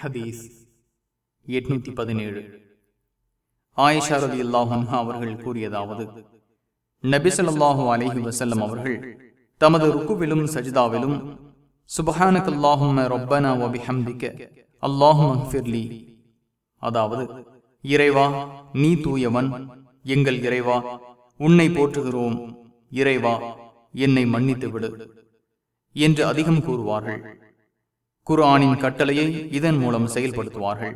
ஹதீஸ் எட்நூத்தி பதினேழு. ஆயிஷாரதி அல்லாஹன்ஹா அவர்கள் கூறியதாவது நபிசல்லாஹு அலஹி வசல்லம் அவர்கள் தமது ருக்குவிலும் சஜிதாவிலும் சுபஹானக் அல்லாஹும்ம ரொப்பனா வபிஹம்திக்க அல்லாஹும் அஃபிர்லி. அதாவது இறைவா நீ தூயவன் எங்கள் இறைவா உன்னை போற்றுகிறோம். இறைவா என்னை மன்னித்து விடு என்று அதிகம் கூறுவார்கள். குரானின் கட்டளையை இதன் மூலம் செயல்படுத்துவார்கள்.